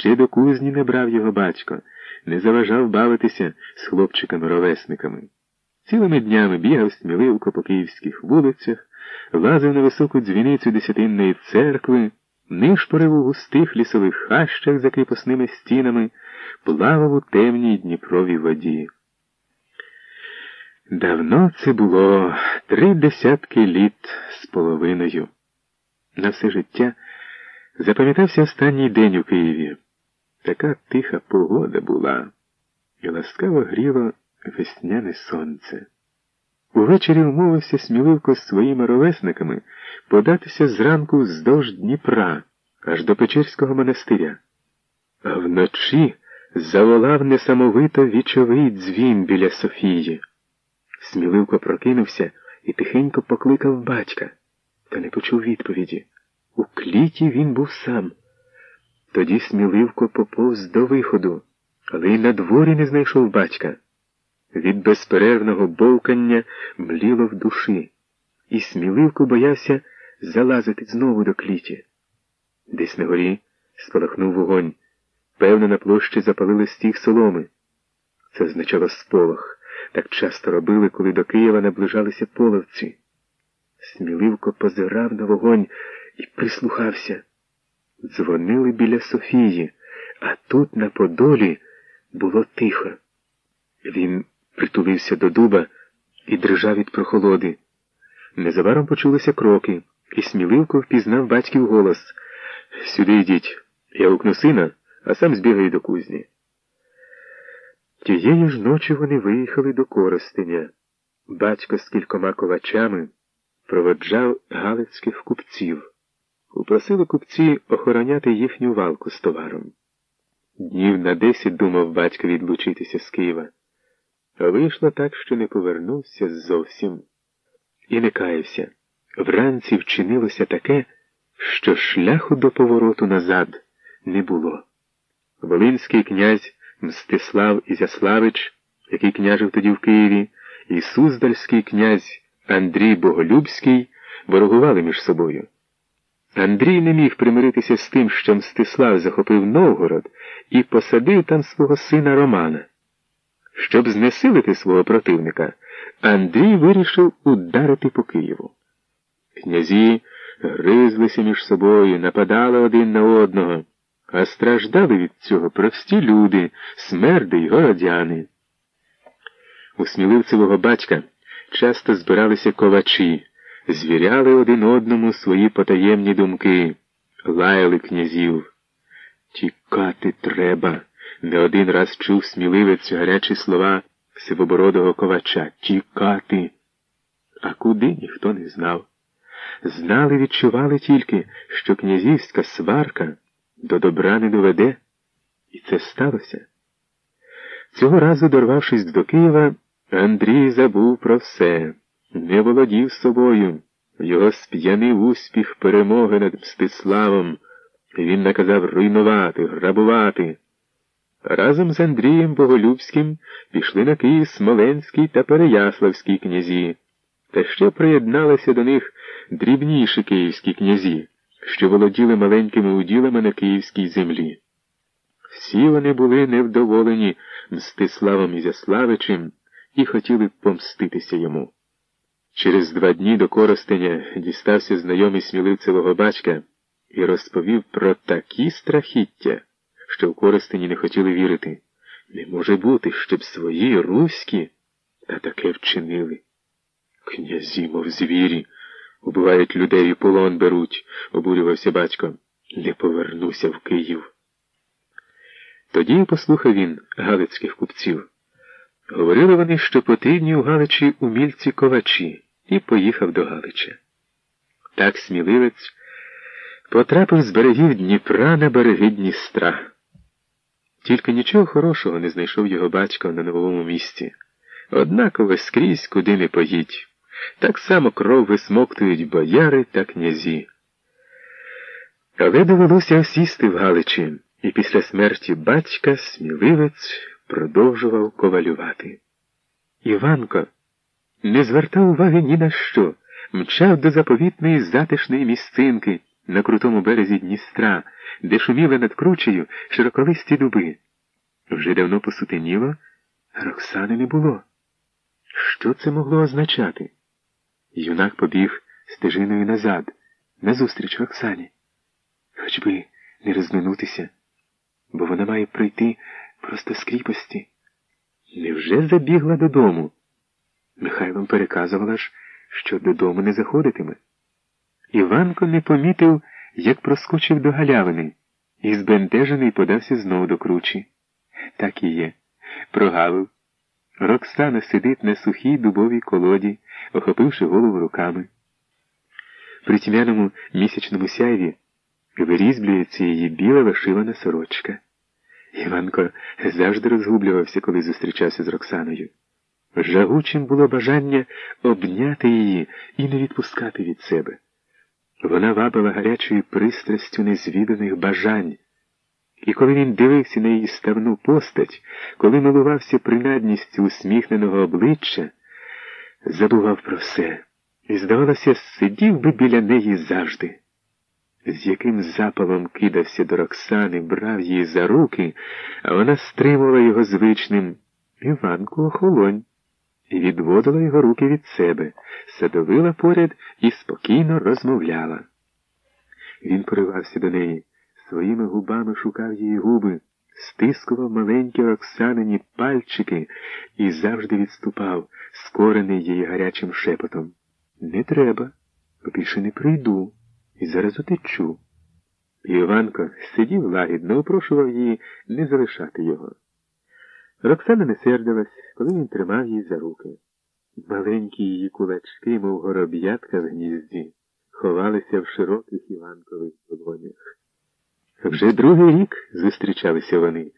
Ще до кузні не брав його батько, не заважав бавитися з хлопчиками-ровесниками. Цілими днями бігав сміливко по київських вулицях, лазив на високу дзвіницю десятинної церкви, нишпорив у густих лісових хащах за кріпосними стінами, плавав у темній Дніпровій воді. Давно це було три десятки літ з половиною. На все життя запам'ятався останній день у Києві. Така тиха погода була, і ласкаво гріло весняне сонце. Увечері умовився сміливко з своїми ровесниками податися зранку вздовж Дніпра, аж до Печерського монастиря. А вночі заволав несамовито вічовий дзвін біля Софії. Сміливко прокинувся і тихенько покликав батька, та не почув відповіді. У кліті він був сам. Тоді сміливко поповз до виходу, але й на дворі не знайшов батька. Від безперервного бовкання мліло в душі, і сміливко боявся залазити знову до кліті. Десь на горі спалахнув вогонь. Певно, на площі запалили стіг соломи. Це означало сполох. Так часто робили, коли до Києва наближалися половці. Сміливко позирав на вогонь і прислухався. Дзвонили біля Софії, а тут, на Подолі, було тихо. Він притулився до дуба і дрижав від прохолоди. Незабаром почулися кроки, і сміливко впізнав батьків голос Сюди йдіть, я гукну сина, а сам збігаю до кузні. Тієї ж ночі вони виїхали до Коростеня. Батько з кількома ковачами проводжав галицьких купців. Упросили купці охороняти їхню валку з товаром. Днів на десять думав батько відлучитися з Києва. А вийшло так, що не повернувся зовсім. І не каявся. Вранці вчинилося таке, що шляху до повороту назад не було. Волинський князь Мстислав Ізяславич, який княжив тоді в Києві, і Суздальський князь Андрій Боголюбський ворогували між собою. Андрій не міг примиритися з тим, що Мстислав захопив Новгород і посадив там свого сина Романа. Щоб знесилити свого противника, Андрій вирішив ударити по Києву. Князі гризлися між собою, нападали один на одного, а страждали від цього прості люди, смерди й городяни. У сміливцевого батька часто збиралися ковачі, звіряли один одному свої потаємні думки, лаяли князів. Тікати треба. Не один раз чув сміливець гарячі слова сивобородого ковача тікати. А куди ніхто не знав. Знали, відчували тільки, що князівська сварка до добра не доведе, і це сталося. Цього разу, дорвавшись до Києва, Андрій забув про все, не володів собою, його сп'янив успіх перемоги над Мстиславом, він наказав руйнувати, грабувати. Разом з Андрієм Боголюбським пішли на Київ Смоленський та Переяславський князі, та ще приєдналися до них дрібніші київські князі, що володіли маленькими уділами на київській землі. Всі вони були невдоволені Мстиславом Ізяславичем і хотіли помститися йому. Через два дні до Коростеня дістався знайомий сміливцевого батька і розповів про такі страхіття що в Коростені не хотіли вірити. Не може бути, щоб свої руські та таке вчинили. Князі, мов звірі, убивають людей і полон беруть, обурювався батько. Не повернуся в Київ. Тоді послухав він галицьких купців. Говорили вони, що потрібні у Галичі умільці ковачі, і поїхав до Галича. Так сміливець потрапив з берегів Дніпра на береги Дністра. Тільки нічого хорошого не знайшов його батько на новому місці. Однаково скрізь куди не поїдь. Так само кров висмоктують бояри та князі. Але довелося осісти в Галичі, і після смерті батька сміливець продовжував ковалювати. Іванко не звертав уваги ні на що, мчав до заповітної затишної місцинки на крутому березі Дністра, де шуміли над кручею широколисті дуби. Вже давно посутеніло, а Роксани не було. Що це могло означати? Юнак побіг стежиною назад, назустріч Роксані. Хоч би не розминутися, бо вона має прийти просто з кріпості. Невже забігла додому? Михайлом переказувала ж, що додому не заходитиме. Іванко не помітив, як проскочив до галявини, і збентежений подався знов до кручі. Так і є. Прогавив. Роксана сидить на сухій дубовій колоді, охопивши голову руками. При тьмяному місячному сяйві вирізблюється її біла вишивана сорочка. Іванко завжди розгублювався, коли зустрічався з Роксаною. Жагучим було бажання обняти її і не відпускати від себе. Вона вабила гарячою пристрастю незвіданих бажань. І коли він дивився на її ставну постать, коли милувався принадністю усміхненого обличчя, забував про все і, здавалося, сидів би біля неї завжди. З яким запалом кидався до Роксани, брав її за руки, а вона стримувала його звичним Іванку охолонь і відводила його руки від себе, садовила поряд і спокійно розмовляла. Він поривався до неї, своїми губами шукав її губи, стискував маленькі Роксанині пальчики і завжди відступав, скорений її гарячим шепотом. Не треба, більше не прийду і зараз утечу. Іванко сидів лагідно, опрошував її не залишати його. Роксана не сердилась, коли він тримав її за руки. Маленькі її кулачки, мов гороб'ятка в гнізді, ховалися в широких Іванкових долонях. Вже другий рік зустрічалися вони.